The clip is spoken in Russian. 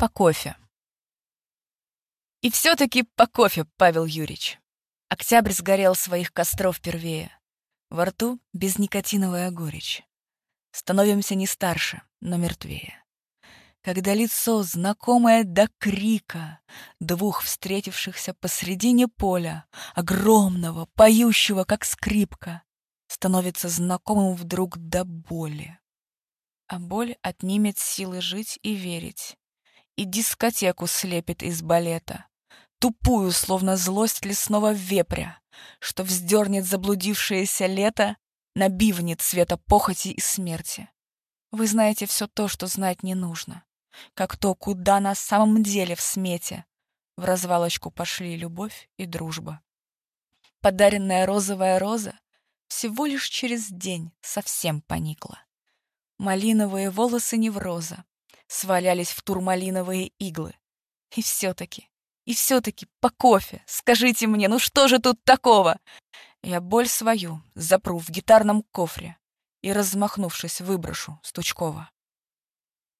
По кофе. И все-таки по кофе, Павел Юрьевич. Октябрь сгорел своих костров первее. Во рту безникотиновая горечь. Становимся не старше, но мертвее. Когда лицо, знакомое до крика, Двух встретившихся посредине поля, Огромного, поющего, как скрипка, Становится знакомым вдруг до боли. А боль отнимет силы жить и верить, И дискотеку слепит из балета, Тупую, словно злость лесного вепря, Что вздернет заблудившееся лето На бивне цвета похоти и смерти. Вы знаете все то, что знать не нужно, Как то, куда на самом деле в смете В развалочку пошли любовь и дружба. Подаренная розовая роза Всего лишь через день совсем поникла. Малиновые волосы невроза Свалялись в турмалиновые иглы. И все-таки, и все-таки по кофе. Скажите мне, ну что же тут такого? Я боль свою запру в гитарном кофре И, размахнувшись, выброшу Стучкова.